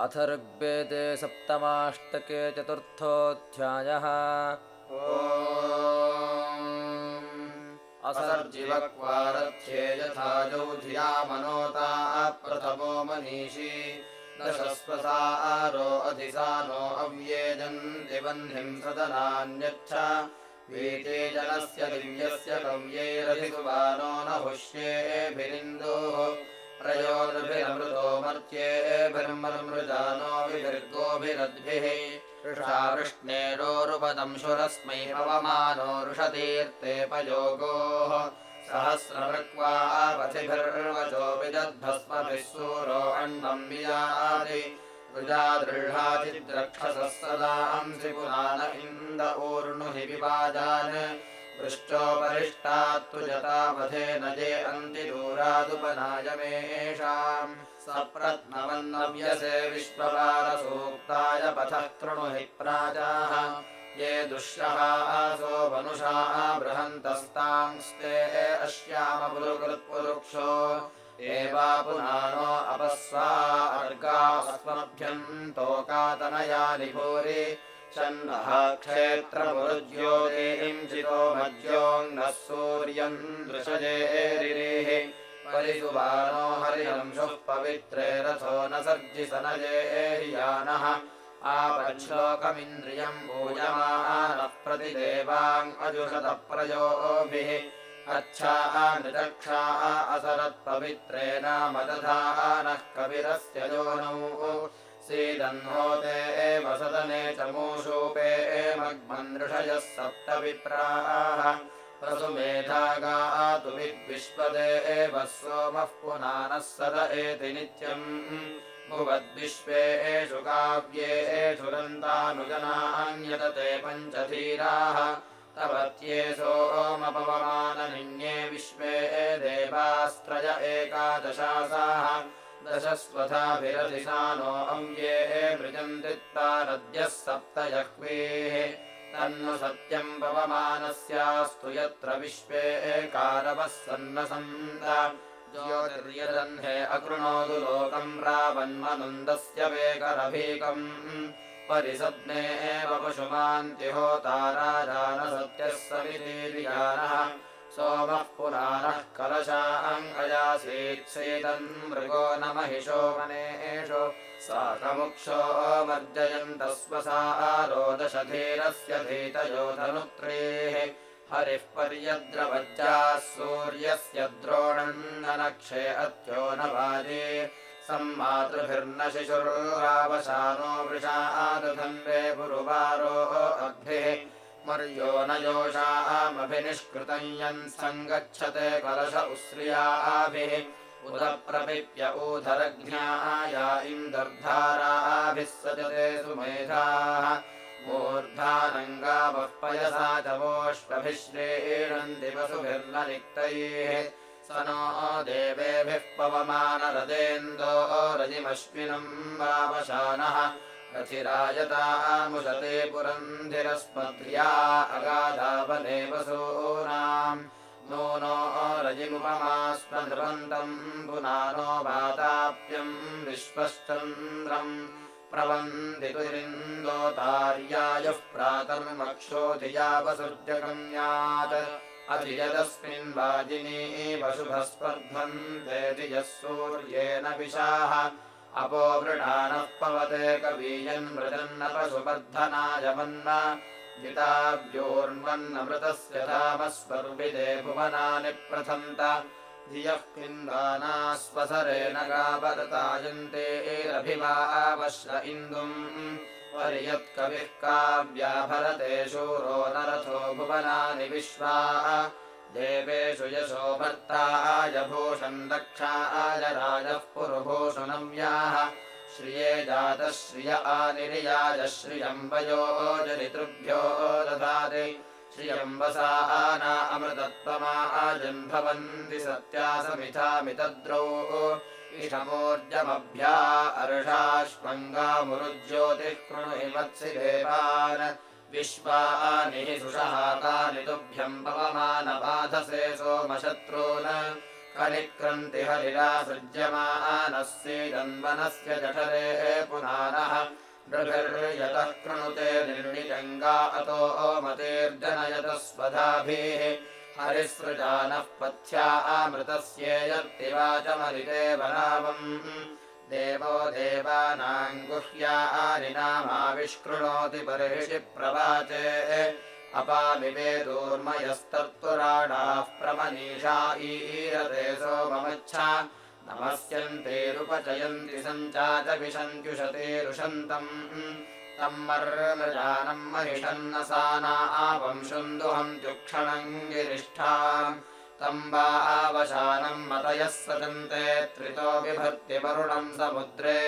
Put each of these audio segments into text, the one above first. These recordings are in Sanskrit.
अथर्वेदे सप्तमाष्टके चतुर्थोऽध्यायः। असर्जिवक्वारथ्ये यथा धिया मनोता प्रथमो मनीषी। दशस्वसारो अधिसानो अव्येजन्ति वह्निम् सदनान्यच्छ वीते जनस्य दिव्यस्य कव्यैरधिसुवानो न हुष्येभिरिन्दोः प्रयोनभिरमृतो मर्त्येभिर्मर्मृजानो विभिर्गोभिरद्भिः। ऋषावृष्णेरोरुपदंशुरस्मै पवमानो ऋषतीर्ते पयोगोः। सहस्रमृक्वापथिभिर्वचोऽपि दद्भस्मभिः सूरो अण्डम् वियाति। रुजादृढाचिद्रक्षसः सदांसि पुराण इन्द ऊर्णुहि विवाजान् पृष्ठोपरिष्टात्तु जतावधेन ये अन्तिदूरादुपनायमेषाम्। सप्रत्नवन्नव्यसे विश्वपालसूक्ताय पथः कृणु हि प्राजाः। ये दुष्यः आसो मनुषाः बृहन्तस्तांस्ते अश्यामपुरुकृत्पुरुक्षो। एवा पुनानो अपस्वा अर्गास्मभ्यन्तोकातनयानि भूरि क्षेत्रमुरुज्योतिञ्चितो मज्योङ्नः सूर्यम् दृशजेरिः परिसुबानो हरिहंशुः पवित्रे रथो न सर्जिसनजे यानः। आपच्छोकमिन्द्रियम् पूयमानः प्रतिदेवाङ्गजुषतप्रयोभिः अच्छा नृदक्षा असरत्पवित्रेण मदधानः कविरस्य योनौ सीदन्होते एव सदने च मूषूपे एमग्मन्दृषयः सप्तविप्राः प्रसुमेधागातु विद्विश्वदे एव सोमः पुनानः सद एति नित्यम्। भुवद्विश्वेषु काव्येषु रन्तानुजनान्यतते पञ्चधीराः। तवत्ये सोमपवमाननिन्ये विश्वे देवास्त्रय एकादशासाः दशस्वथाभिरधिसानो अव्ये मृजन्तित्तारद्यः सप्त जह्वेः तन्नु सत्यम् पवमानस्यास्तु यत्र विश्वे एकारवः सन्नसन्द ज्योतिर्यदह्ने अकृणोतु लोकम् रावन्मनुन्दस्य वेकरभीकम् परिसद्ने एव पशुमान्तिहोताराजानसत्यः समितीर्यानः सोमः पुराणः कलशाङ्गयासीत्सेदन् मृगो न महिषो मनेषु साकमुक्षो मर्जयन्तः स्वसारोदशधीरस्य धीतयोधनुत्रेः। हरिः पर्यद्रवज्जाः सूर्यस्य द्रोणम् न नक्षे अत्यो न वाजे सम्मातृभिर्न शिशुरावशानो वृषादधन्वे पुरुवारो अग्भिः मर्यो न योषामभिनिष्कृतम् यन् सङ्गच्छते कलश उश्रियाभिः उत प्रपिप्य ऊधरज्ञाया इन्दर्धाराभिः सजते सुमेधाः। मूर्धानङ्गावः पयसा वसुभिर्न निक्तैः स नो देवेभिः पवमानरदेन्दो रजिमश्विनम् वावशानः रथिरायतामुशते पुरन्धिरस्मद्र्या अगाधावने वसूनाम् नूनो रजिमुपमास्म नृपन्तम् पुनानो वाताप्यम् विश्वश्चन्द्रम्। प्रवन्दितुरिन्दोतार्यायुः प्रातर्मक्षोधियावसृजगम्यात् अधियदस्मिन् वाजिनी वशुभस्पर्धन्ते धियः सूर्येण विशाः अपोवृणानः पवते कवीयन् मृजन्न पशुवर्धनाय मन्म जिताभ्योर्न्वन्नमृतस्य धामस्वर्विदे भुवनानि प्रथन्त। धियः पिन्वानास्वसरेण गावरतायन्ते एरभिवावश्र इन्दुम्। पर्यत्कविः काव्याभरते शूरो नरथो भुवनानि विश्वा देवेषु यशो भर्ताय भूषम् दक्षाय राजः पुरुभूषणव्याः श्रिये जातः श्रिय आनिर्याय श्रियम् वयोजरितृभ्यो दधाति श्रियम्बसाना अमृतत्वमाजम् भवन्ति सत्यासमिथामितद्रौ। इषमोर्जमभ्या अर्षाश्वङ्गामुरुज्योतिः कृणु हिमत्सि देवान् विश्वानि हि सुषहाकानि तुभ्यम् पवमानबाधसे सोमशत्रून् कलिक्रन्ति हरिरासृज्यमानस्यैदन्वनस्य जठरे पुनानः नृभिर्यतः कृणुते निर्णिजङ्गा अतो मतेर्जनयतः स्वधाभिः हरिसृजानः पथ्या अमृतस्येयत्तिवाचमरिते वनावम् देवो देवानाम् गुह्यानि नामाविष्कृणोति बर्हिषि प्रवाचे। अपामिवेदूर्मयस्तत्पुराणाः प्रमनीषा ईरते सोममच्छा। नमस्यन्तेरुपचयन्ति सञ्चाचविशन्त्युषतेरुषन्तम् तम् मर्मजानम् महिषन्नसाना आवंशुन्दुहन्त्युक्षणम् गिरिष्ठाम्। तम् वा आवशानम् मतयः सदन्ते त्रितो विभर्तिवरुणम् समुद्रे।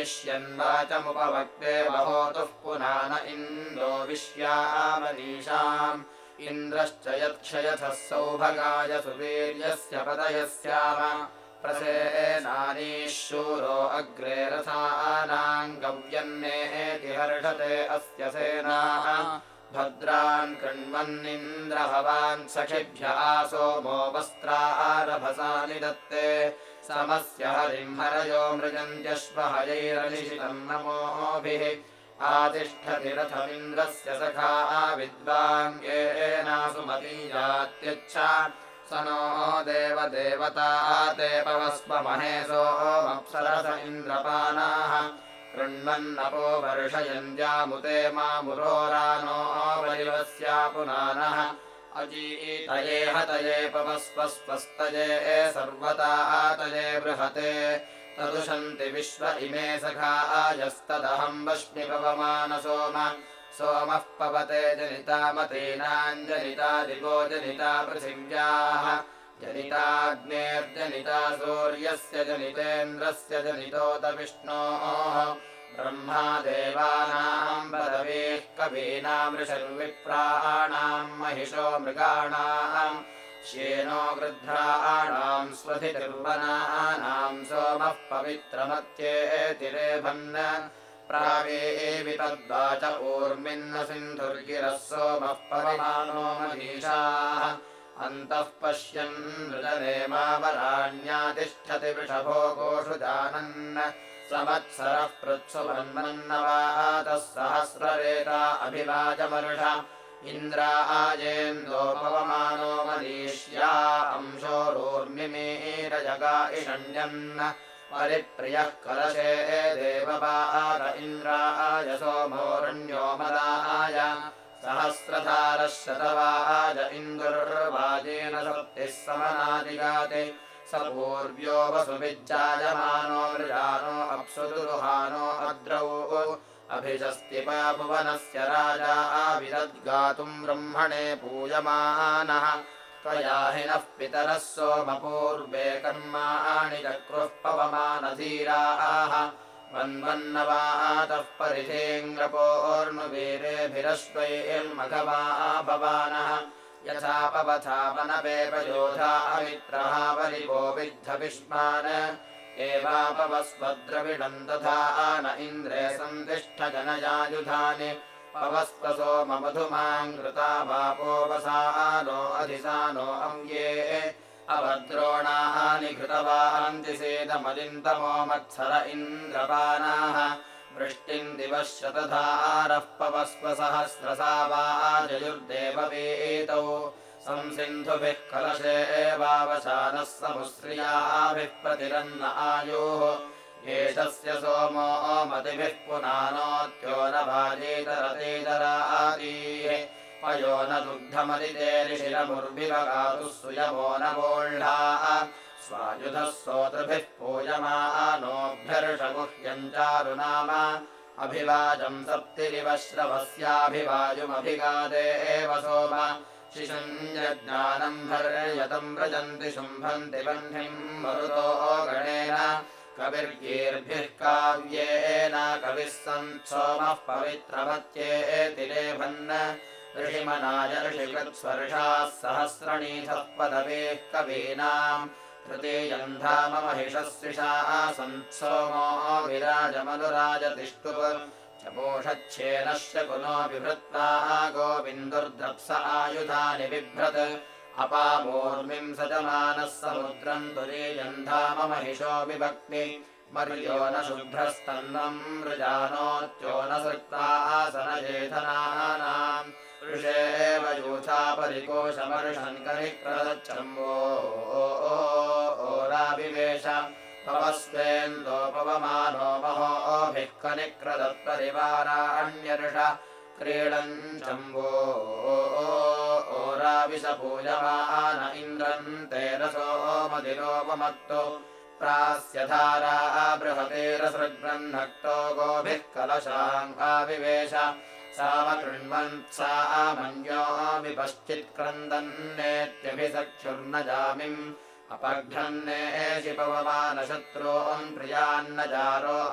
इष्यन्वाचमुपभक्ते वहोतुः पुनान इन्दो विश्यामनीषाम् इन्द्रश्च यत्क्षयथः सौभगाय सुवीर्यस्य पदयस्याम प्रसेनानीः शूरो अग्रे रथानाम् गव्यन्नेति हर्षते अस्य सेनाः भद्रान् कृण्वन्निन्द्रभवान् सखिभ्य आसोमो वस्त्रारभसानि दत्ते समस्य हरिम् हरयो मृजन्त्यश्वहयैरनिशितम् नमोभिः। आतिष्ठति रथमिन्द्रस्य सखा विद्वाङ्गेनासुमतीयात्यच्छ स नो देवदेवता ते पवस्व महेशोऽप्सरस इन्द्रपानाः कृण्वन्नपो वर्षयन्त्यामुते मामुरोरानो वरिवस्या पुनानः। अजीतये हतये पवस्वस्वस्तये सर्वतातये बृहते। तदुशन्ति विश्व इमे सखायस्तदहम् वश्मि पवमानसोम सोमः पवते जनितामतीनाञ्जनिता दिवो जनिता पृथिव्याः जनिताग्नेर्जनिता सूर्यस्य जनितेन्द्रस्य जनितोत विष्णोः ब्रह्मा देवानाम् पदवीः कवीनामृषर्विप्राणाम् महिषो मृगाणाम् श्येनो गृध्राणाम् स्वधितिर्वनानाम् सोमः पवित्रमत्येतिरेभन्। प्रावे विपद्वाच ऊर्मिन्न सिन्धुर्गिरः सोमः पवमानो मनीषाः अन्तः पश्यन् नृजनेमावराण्यातिष्ठति वृषभो गोषु जानन्। संवत्सरः पृत्सुवन्मन्नवातः सहस्ररेता अभिवाजमर्ष। इन्द्राजेन्दोपवमानो मनीष्या अंशोरोर्मिमीरजगा इषण्यन्। परिप्रियः कलशे देवपाद इन्द्राय सोमोरण्यो मदाय सहस्रधारः शतवाज इन्दुर्वाजेन सप्तिः समनादिगाते स पूर्व्यो वसुविज्जायमानो मृजानो अप्सुदुरुहानो अद्रौ। अभिषस्तिपाभुवनस्य राजा आविदद्गातुम् ब्रह्मणे पूयमानः त्वया हि नः पितरः सोमपूर्वे कर्माणि चक्रुः पवमानधीराः वन्वन्नवातः परिधेङ्ग्रपोर्नुवीरेभिरश्वैर्मघवा भवानः यथा पवथापनपेपयोधा अमित्रः परिपो विद्धविष्मान्। एवापवस्वद्रविणम् तथा न इन्द्रे सन्तिष्ठ जनयायुधानि पवस्वसो मधुमाम् कृता वापोवसानो अधिसानो अम्ये अभद्रोणानि घृतवान्ति सेदमलिन्तमो मत्सर इन्द्रपानाः। वृष्टिम् दिवः शतधारः पवस्व सहस्रसा वाजयुर्देववेतौ संसिन्धुभिः कलशे एवावशानः समुश्रियाभिः प्रतिरन्न आयोः। एषस्य सोमो मतिभिः पुनानोत्यो न भाजेतरतेतरातीः पयो न ऋषिरमुर्भिवगातुः सुयमो न वोढ्ढाः स्वायुधः सोतृभिः पूयमानोऽभ्यर्षगुह्यम् चारुनाम अभिवाजम् सप्तिरिव श्रवस्याभिवायुमभिगादे एव सोम। शिशञ्जज्ञानम् भर्यतम् व्रजन्ति शुम्भन्ति बह्निम् मरुतो गणेन। कविर्गीर्भिः काव्येन कविः सन्सोमः पवित्रमत्येतिरेभन् ऋषिमनाय ऋषिकृत्स्वर्षाः सहस्रणीथः पदवेः कवीनाम् तृतीयम् धाम महिषस्विषाः सन्सोमो विराजमनुराजतिष्ठुप्। चपोषच्छेनस्य पुनो बिभृत्वा गोविन्दुर्द्रप्स आयुधानि बिभ्रत्। अपामूर्मिम् सजमानः समुद्रम् तुरीयम् धाम महिषो विभक्ति। मर्यो न शुभ्रस्तन्नम् मृजानोत्यो न सृक्तासनजेधनानाम् ऋषेव यूथा परिकोशमर्षङ्करिक्रदच्छम्बो ओराविवेश पवस्वेन्दो पवमानो महोभिः कनिक्रदत्परिवाराण्यर्ष क्रीडन् शम्भो ओराविशपूयमान इन्द्रम् तेरसो मदिरोपमत्तो। प्रास्यधारा बृहतेरसृग्रह्णक्तो गोभिः कलशाङ्काविवेश सामकृण्वन्सा मन्यो विपश्चित्क्रन्दन्नेत्यभिसख्युर्न जामिम् अपघ्नन्नेषि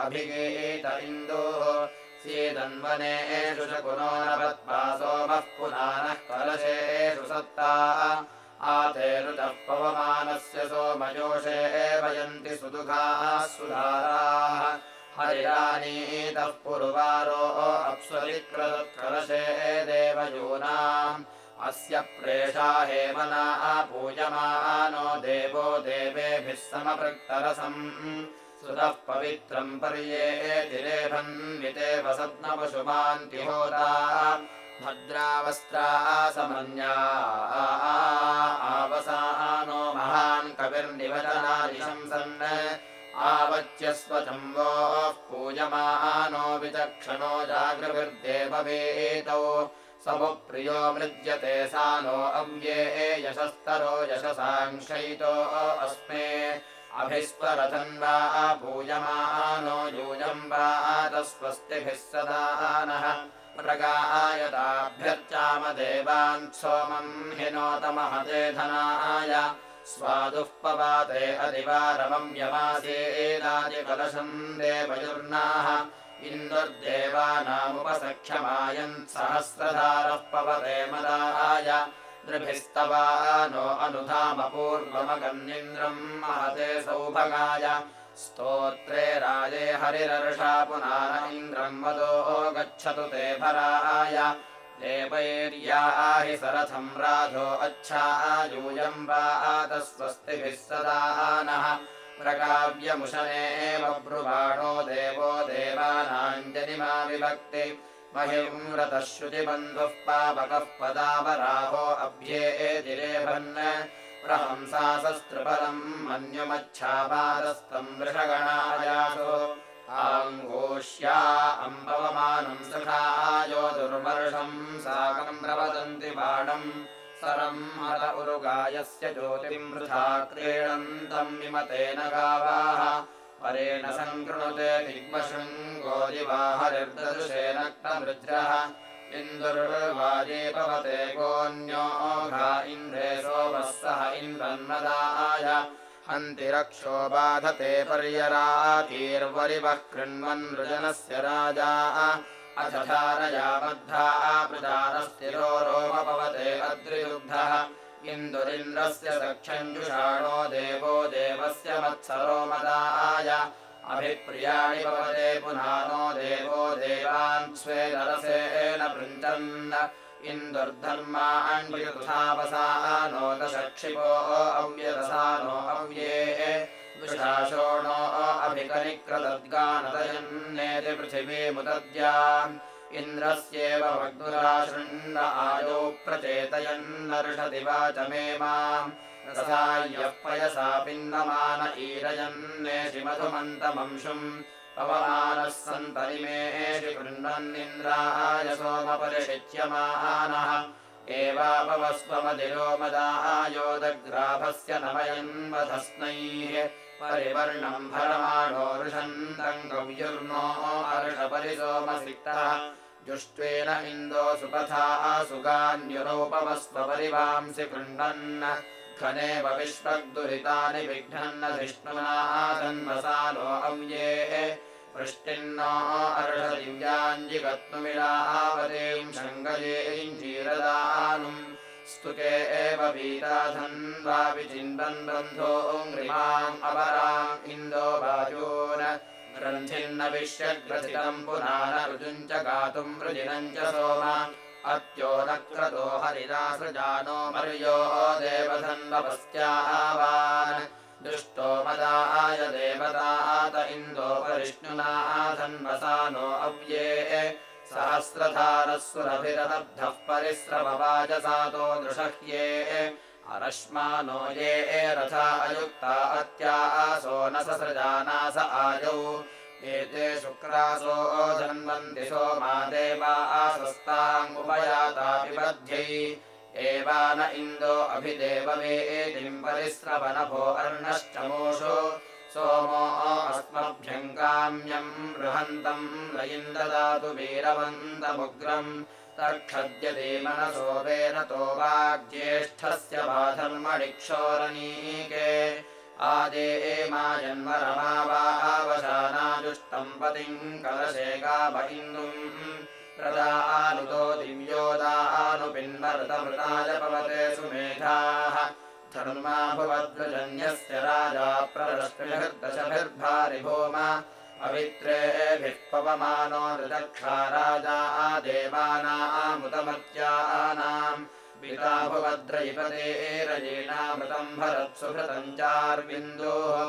अभिगीत इन्दोः। सीदन्वनेषु शकुनो नवत्पा सोमः पुनानः कलशेषु सत्ता। आते ऋतः पवमानस्य सोमयोषे वयन्ति सुदुःखाः सुधाराः हरिरानीतः पुरुवारो अप्स्वरिक्रदुत्कलशे देवयूनाम्। अस्य प्रेषा हेमना पूयमानो देवो देवेभिः समपृक्तरसम्। सुतः पवित्रम् पर्येतिरेभन्विते वसत्नपशुमान्तिहोता भद्रावस्त्रा समन्या आवसानो महान् कविर्निवचनादिशंसन् आवच्यस्वचम्बोः पूयमानो विचक्षणो जागृभिर्देववेतौ। समुप्रियो मृज्यते सा नो अव्ये यशस्तरो यशसांशयितो अस्मे। अभिस्वरथन्वा पूयमानो यूयम् वा तस्वस्तिभिः सदा नः। प्रगायताभ्यर्चाम देवान् सोमम् हिनोतमहते धनाय स्वादुः पवाते अधिवारमम् यमासेदादिकलशम् देवयुर्नाः। इन्दुर्देवानामुपसख्यमायन् सहस्रधारः पवते मदाय नृभिस्तवा नो अनुधामपूर्वमगन्निन्द्रम् महते सौभगाय। स्तोत्रे राजे हरिरर्षा पुनान इन्द्रम् मदो गच्छतु ते भराय देवैर्या हि सरथम् राधो अच्छायूयम् वा तस्वस्तिभिः सदा नः प्रकाव्यमुशने बभ्रुवाणो देवो देवानाञ्जनिमा विभक्ति रतः श्रुतिबन्धुः पावकः पदावराहो अभ्येतिरेभन् प्रहंसासस्त्रिपदम् मन्युमच्छापादस्तम् वृषगणायासो अम्बवमानम् सखायो दुर्वर्षम् साकम् प्रवदन्ति बाणम् सरम् हत उरुगायस्य क्रीडन्तम् विमतेन गावाः। परेण सङ्कृणुते दिग्मशृङ्गोदिवाहरिर्दर्शेन क्तमृज्रः। इन्दुर्वाजे भवते गोन्यो घा इन्द्रे सोमः सह इन्द्रन्मदाय हन्ति रक्षो बाधते पर्यरातीर्वरिवः कृण्वन् नृजनस्य राजा। अथ धारया बद्धा रोमपवते अद्रियुग्धः इन्दुरिन्द्रस्य सख्यञ्जुषाणो देवो देवस्य वत्सरो मदाय अभिप्रियाणि भवते पुनानो देवो देवान् स्वेदरसेन पृञ्चन् इन्दुर्धर्माण्युथावसानो दशक्षिपो अव्यरसानो अव्ये विशाशोणो अभिकनिक्रदद्गानदयन्नेति पृथिवीमुदद्याम् इन्द्रस्येव मग्नुराशृण्ण आयो प्रचेतयन्नर्षति वाचमे माम्। रसाय्यः पयसा पिन्नमान ईरयन्नेषि मधुमन्तमंशुम् पवमानः सन्तरिमेषि कृण्वन्निन्द्राय सोमपरिषिच्यमानः। मदायोदग्राभस्य नमयन्वधस्नैः परिवर्णम् भरमाणो ऋषन्तम् गव्युर्नो अर्षपरिसोमसिक्तः। जुष्ट्वेन इन्दो सुपथा सुगान्युरोपवस्वपरिवांसि कृण्वन् खनेव विश्वग्दुरितानि विघ्नन्न धिष्णुना जन्मसानो अव्ये वृष्टिन्नो अर्षदिव्याञ्जिगत्नुमिलावतीम् शङ्गयेञ्जीरदानुम् स्तुके एव वीराधन्वा विचिन्वन् बन्धो नृमाम् अपराम् इन्दो वाजून ग्रन्थिन्न विश्यग्रथितम् पुनान ऋजुम् च गातुम् वृजिनम् च सोम अत्यो न क्रतो हरिरासृजानो मर्यो देवधन्वपस्त्यावान् दुष्टो मदाय देवतात इन्दोपरिष्णुना धन्वसानो अव्ये। सहस्रधारः सुरभिरलब्धः परिस्रववाजसातो दृशह्ये अरश्मानो ये रथा अयुक्ता अत्या आसो न ससृजानास आयौ। एते शुक्रासो धन्वन्ति सोमा देवा आसस्ताङ्गुपयाता विबध्यै एवा न इन्दो अभिदेववेदिम् परिस्रवनभो अर्णश्चमोषु। सोमो अस्मभ्यम् काम्यम् बृहन्तम् लयिन्ददातु वीरवन्तमुग्रम्। तक्षद्यते मनसो वेनतो वाग्ज्येष्ठस्य बाधर्मणिक्षोरनीके। आदे एमाजन्मरमावावशानाजुष्टम् पतिम् कलशे गाव इन्दुम् प्रदानुतो दिव्योदानुपिन्मृतमृताय पवते सुमेधाः। धर्मा भुवद्वजन्यस्य राजा प्रदश्मिभिर्दशभिर्भारि भूम पवित्रेभिः पवमानो ऋदक्षा राजा देवानामुतमत्यानाम् पिता भुवद्रयिपतेरयेणामृतम् भरत्सुभृतम् चार्विन्दोः।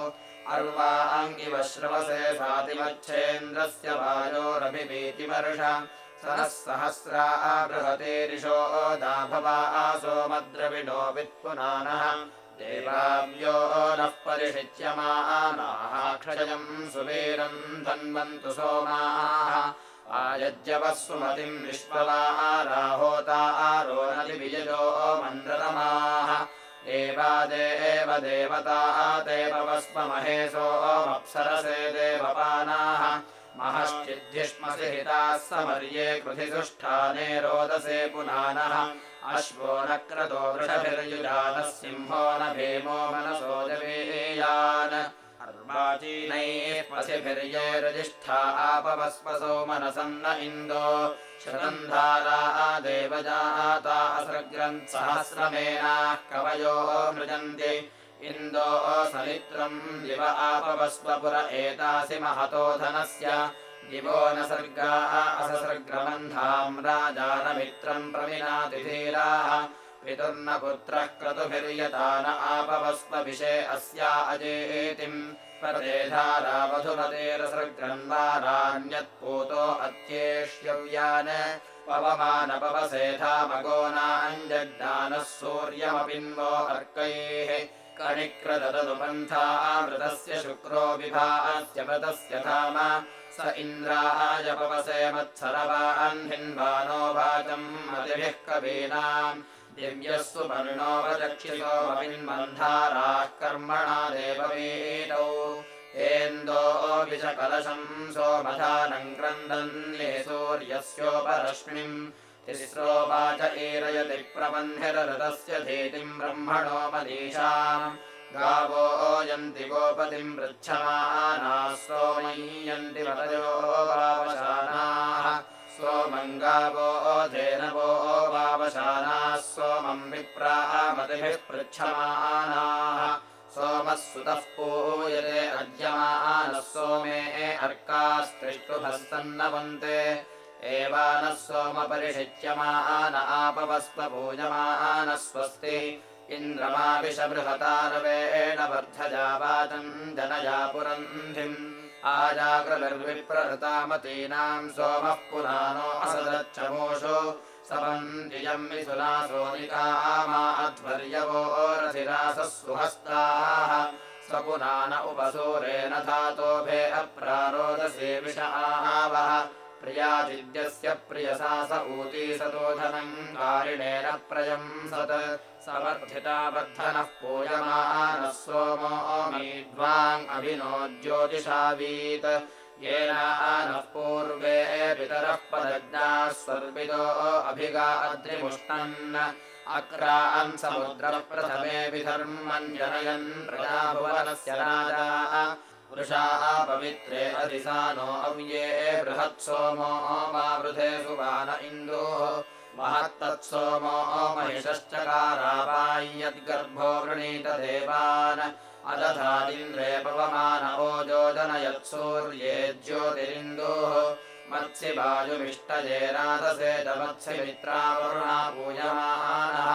अर्वाङ्गिव श्रवसे सातिमच्छेन्द्रस्य वायोरभिभीतिवर्ष सनः सहस्रा बृहतेरिषो दाभवा सोमद्रविणो वित्पुनानः। देवाव्यो नः परिषिच्यमानाः। क्षयम् सुवीरम् धन्वन्तु सोमाः। आयज्यवः सुमतिम् विश्ववाराहोता आरोनतिविजयो मन्द्रतमाः। देवादेव देवता देववस्महेशोऽप्सरसे देवपानाः महश्चिद्धिष्मसि हिताः समर्ये कृधिसुष्ठाने रोदसे पुनानः अश्वो न। क्रतो वृषभिर्युजानः सिंहो न भीमो मनसो जवेयान्। अर्वाचीनैः पशिभिर्ये रजिष्ठा आपवस्वसो मनसन्न इन्दो। शतन्धारा देवजाता असृग्रन् सहस्रमेनाः कवयो मृजन्ति इन्दो समित्रम् दिव आपवस्वपुर एतासि महतो धनस्य। दिवो न सर्गाः अससर्ग्रबन्धाम् राजानमित्रम् प्रमिनातिधीराः पितुर्न पुत्रः क्रतुभिर्यता न आपवस्वभिषे अस्या अजेतिम्। पतेधारावधुमतेरसर्ग्रन्वारान्यत्पूतो अत्येष्यव्यान्। पवमानपवसेधामगोनाञ्जज्ञानः सूर्यमपिन्वो अर्कैः कणिक्रदनुपन्थामृतस्य शुक्रो विभास्य व्रतस्य धाम स इन्द्राय पवसे मत्सरवान्भिन्वानो वाचम् मतिभिः कवीनाम्। दिव्यः सुपर्णोपचक्षिसोमपिन्मन्धाराः कर्मणा देववीतौ हेन्दो विषकलशम् सोमधानम् क्रन्दन्ये सूर्यस्योपरश्मिम् तिस्रो वाच ईरयति प्रबन्धिररतस्य धीतिम् ब्रह्मणो मदीशाम् गावो यन्ति गोपतिम् पृच्छमानाः। सोमय्यन्ति वतयो वावशानाः सोमम् गावो धेनवो वावशानाः सोमम् विप्रामतिभिः पृच्छमानाः। सोमः सुतः पूयते अद्यमानः। सोमे अर्कास्त्रिष्टुभः सन्नवन्ते एवानः सोमपरिषिच्यमान आपवस्वपूजमानः स्वस्ति इन्द्रमाविषबृहतारवेण वर्धजा वाचम् जनया पुरन्धिम् आजाग्रविप्रहृतामतीनाम् सोमः पुराणो असदच्छमोषो। सपन्दियम् मिथुनासोनिकामाध्वर्यवो रथिरासः सुहस्ताः स्वपुनान उपसूरेण धातोभे अप्रारोदसे विष आवः प्रियाचिद्यस्य प्रियसा स ऊती सतोधनम् कारिणेन प्रयंसत् समर्थिता वर्धनः पूयमानः सोमो मीद्वाङ् ज्योतिषावीत्। येन नः पूर्वे पितरः पदज्ञाः स्वर्पितो अभिगा अद्रिमुष्टन् अक्रान् समुद्रप्रथमे विधर्मम् जनयन् प्रजाभुवनस्य राजा वृषाः पवित्रे अधिसानो अव्ये बृहत्सोमो वावृधे सुवान इन्दोः। महत्तत्सोमो महिषश्चकारापाय्यद्गर्भो वृणीत देवान् अदधादिन्द्रे पवमान ओजोजनयत्सूर्ये ज्योतिरिन्दोः। मत्सि वायुमिष्टये राधसे च मत्स्यमित्रावरुणा पूयमानः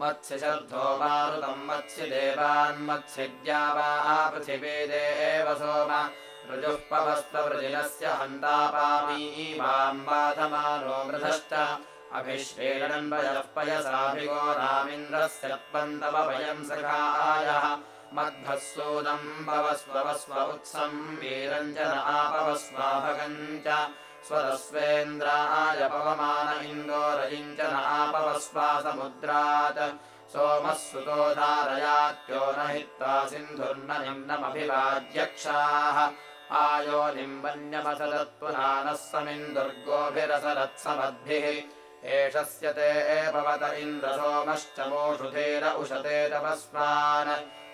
मत्स्य शर्धो मारुतम् मत्स्य देवान्मत्स्यद्या वा पृथिवी देव सोम। ऋजुः पयसाभिगो रामिन्द्रस्य पन्तवयम् सखायः मध्वः सूदम् भवस्वस्व उत्सम् वीरञ्जन आपवस्वाभगम् च स्वरस्वेन्द्राय पवमान इन्दोरयिञ्जन आपवस्वा समुद्रात्। सोमः सुतो धारयात्यो न निम्नमभिवाद्यक्षाः आयो निम्बन्यमसदत्पुरानः समिन्दुर्गोभिरसरत्समद्भिः एषस्य ते भवत इन्द्रसोमश्च मोषुधेर उशते तपस्मान्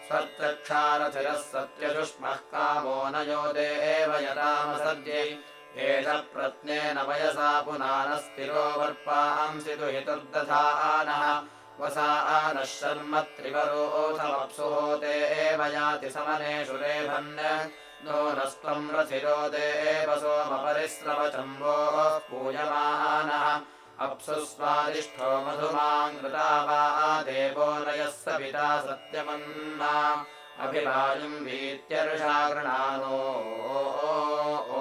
स्वर्चक्षारथिरः सत्यजुष्मः कामो न यो देव यदामसद्ये एष प्रत्नेन वयसा पुनानस्तिरो वर्पांसि दुहितुर्दधानः वसा नः शर्म एव याति समनेषु रेभन् नो नस्त्वम् रथिरो देव सोमपरिस्रवचम्बोः पूयमानः। अप्सुस्वादिष्ठो मधुमाङ्कृता वा देवो नयः सविता सत्यमन्ना अभिवायुम् वीत्यर्षा गृणानो।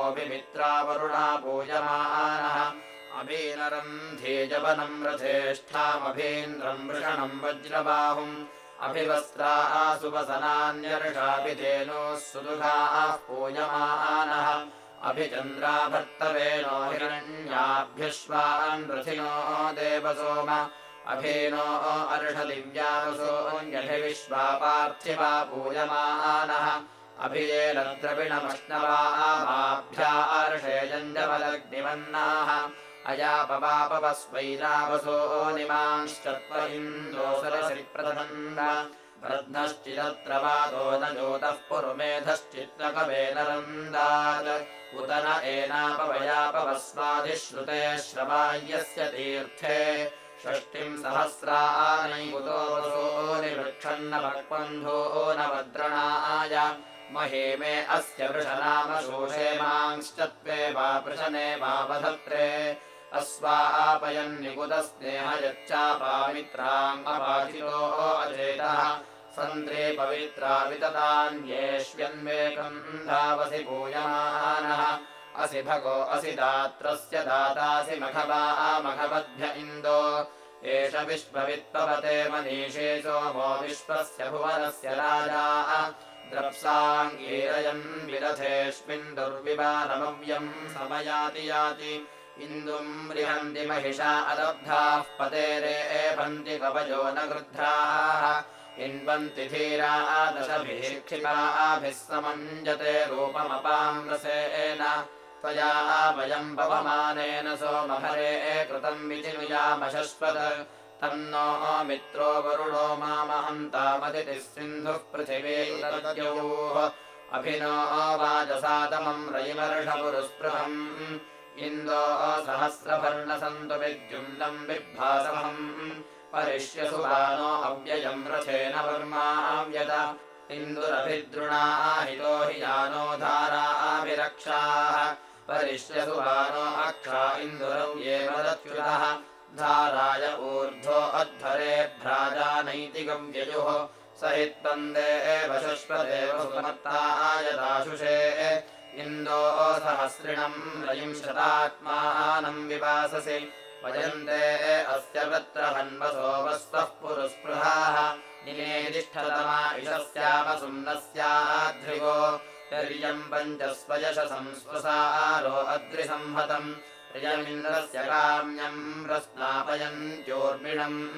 ओभिमित्रावरुणा पूयमानः अभीनरम् धीजवनम् रथेष्ठामभीन्द्रम् वृषणम् वज्रबाहुम्। अभिवस्त्राः सुवसनान्यर्षापि धेनोः सुदुघाः पूयमानः अभिचन्द्राभर्तवेनो हिरण्याभ्यश्वान् रथिनो देवसोम अभीनो अर्षदिव्यावसोऽन्यभिविश्वा पार्थिवा पूयमानः अभियेन द्रविणमश्नवाभ्या अर्षेजञ्जवलग्निमन्नाः अयापवापवस्वैरावसो निमांश्चत्व इन्दोसरसि प्रदन्द बध्नश्चिदत्र वादो न ज्योतः पुरुमेधश्चित्तकवेन रन्दात् उत न एनापवयापवस्वाधिश्रुते श्रवाय्यस्य तीर्थे षष्टिम् भक्वन्धो न भद्रणाय महे मे अस्य वृषनामशोषे मांश्चत्वे वा पृशने वा वधत्रे। अस्वापयन्निकुतस्नेहयच्चापामित्राङ्गपाचितो अचेतः। सन्त्रे पवित्रा विततान्येष्यन्वेकम् धावसि पूयमानः असि भगो असि दात्रस्य दातासि मघवा मघवद्भ्य इन्दो। एष विश्ववित्पवते मनीषे सोमो विश्वस्य भुवनस्य राजा। द्रप्साङ्गीरयन् विरथेऽस्मिन् दुर्विवानमव्यम् समयाति याति। इन्दुम् रिहन्ति महिषा अदब्धाः पतेरे एभन्ति कवयो न गृध्राः। इन्वन्ति धीरा दशभिः क्षिपाभिः समञ्जते रूपमपाम्रसेन त्वया वयम् पवमानेन सोमभरे कृतम् विचिनुयामशश्वत् तन्नो मित्रो वरुणो मामहन्तामदितिः सिन्धुः पृथिवी अभिनो वाजसातमम् रयिवर्षपुरुस्पृहम्। इन्दो सहस्रभर्णसन्तु विद्युम्नम् बिभ्भासमम् परिष्यसुवानो अव्ययम् रथेन वर्माव्यत। इन्दुरभिद्रुणाहितो हि यानो धाराभिरक्षाः परिष्यसुवानो अक्षा इन्दुरम् एव दत्युतः। धाराय ऊर्ध्वो अध्वरे भ्राजानैतिकम् ययुः स हि त्वन्दे एव शश्वदेव सुमत्ताय दाशुषे इन्दो सहस्रिणम् रयिम् शतात्मानम् विवाससि वयन्ते अस्य वृत्रहन्वसो वस्वः पुरुस्पृहाः। निनेदिष्ठतमा इषस्यामसुम्नस्याध्रिवो पर्यम् पञ्चस्वयशसंस्वसारो अद्रिसंहतम्। प्रस्नापयन्त्योर्मिणम्।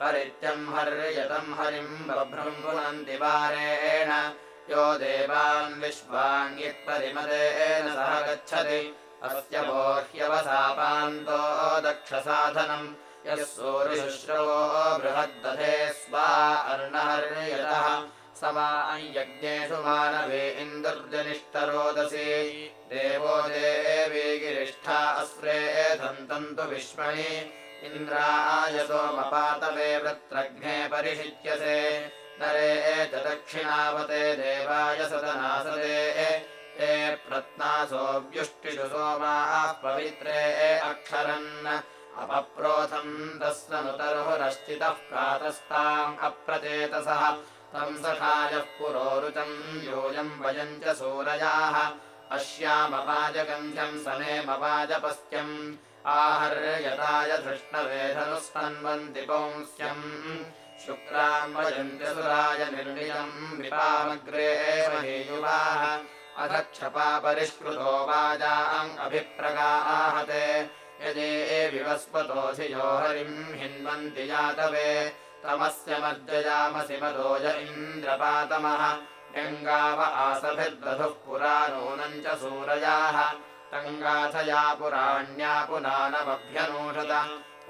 परित्यम् हर्यतम् हरिम् बभ्रम् पुनन्ति वारेण। यो देवान् विश्वाङ्गित्परिमदेन सह गच्छति। अस्य बोह्यवसापान्तो दक्षसाधनम्। यः सूर्यशुश्रवो बृहद्दधे स्वा अर्णहर्यतः स वा यज्ञेषु मानवे इन्दुर्जनिष्ठरोदसी। देवो देवी गिरिष्ठा अस्रे धन्तन्तु विश्वणि इन्द्राय सोमपातवे वृत्रघ्ने परिषिच्यसे। नरे च दक्षिणावते देवाय सदनासदे। ते रत्नासोऽव्युष्टिषु सोमाः पवित्रे अक्षरन्। अपप्रोथम् तस्य नुतरुरश्चितः प्रातस्ताम् अप्रचेतसः तम् सखायः पुरोरुचम् यूयम् वयम् च सूरयाः अश्यामपाजगन्ध्यम् सनेमपाजपस्त्यम् आहर्यताय धृष्णवेधनुस्तन्वन्ति पुंस्यम्। शुक्राम् वयन्ति सुराय निर्णियम् विपामग्रे युवाः अधक्षपा परिष्कृतो वाजाम् अभिप्रगाहते यदि विवस्वतोऽधियो हरिम् हिन्वन्ति यातवे तमस्य मर्जयामसि मदोज इन्द्रपातमः। यङ्गाव आसभिर्दधुः पुरा नूनम् च सूरयाः तङ्गाथया पुराण्या पुनानमभ्यनूषत।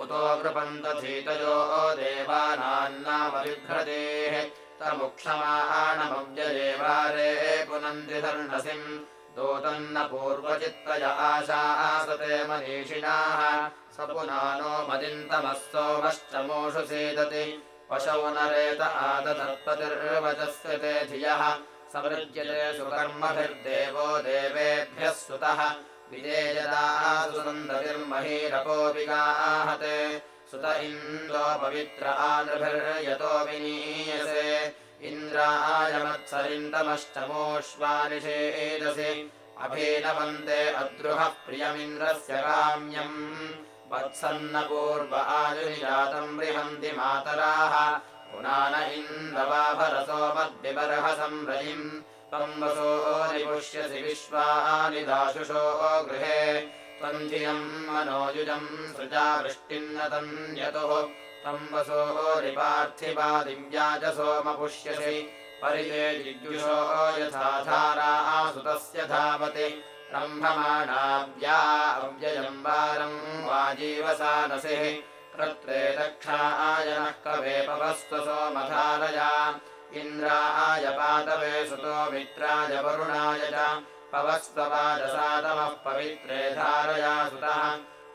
उतो कृपन्तधीतयो देवानान्नामबिभ्रतेः तमुक्षमाणमव्ययेवारे पुनन्ति धर्णसिम् दूतन्न पूर्वचित्तय आशासते मनीषिणाः। स पुनानो मदिन्तमस्तोमश्च मोषु सीदति। पशौ नरेत आदधत्पतिर्वचस्य ते धियः। समृज्यते सुकर्मभिर्देवो देवेभ्यः सुतः। विजेयदा सुन्दतिर्महीरपोऽपिगाहते सुत इन्दो पवित्र आनृभिर्यतो विनीयसे इन्द्रायमत्सरिन्दमष्टमोऽश्वानिषेदसि अभीनवन्ते अद्रुहः प्रियमिन्द्रस्य काम्यम्। वत्सन्न पूर्व आयुनिजातम् बृहन्ति मातराः। पुनान इन्दवाभरसो मद्विबर्हसम् रयिम् त्वम् वसो निपुष्यसि विश्वानि दाशुषो गृहे। त्वम् धियम् मनोयुजम् सृजा वृष्टिन्नतम् यतुः त्वम् वसो रिपार्थिवा दिव्याजसोमपुष्यसि परिजे जिज्ञुषो यथा धारा सुतस्य धावति। रम्भमाणाव्या अव्ययम् वारम् वाजीवसानसिः। प्रत्रे दक्षायनः कवे पवस्त्वसोमधारया इन्द्राय पातवे सुतो मित्राय वरुणाय च। पवस्त्ववाजसातमः पवित्रे धारया सुतः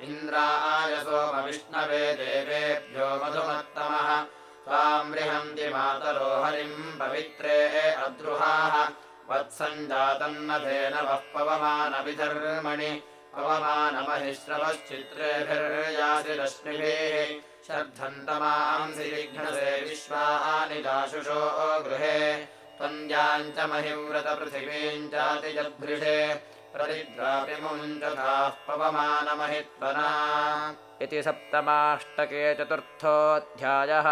इन्द्राय सोमविष्णवे देवेभ्यो मधुमत्तमः। त्वाम् मातरो हरिम् पवित्रे अद्रुहाः। वत्सञ्जातन्नथेन वः पवमानविधर्मणि। पवमानमहिश्रवश्चित्रेभिर्यासि रश्मिभिः शर्धन्तमांसि विघ्नसे विश्वानि दाशुषो गृहे। त्वन्द्याम् च महिव्रतपृथिवीम् चातिजभृषे प्रतिद्रापिमुञ्चथाः पवमानमहित्वना। इति सप्तमाष्टके चतुर्थोऽध्यायः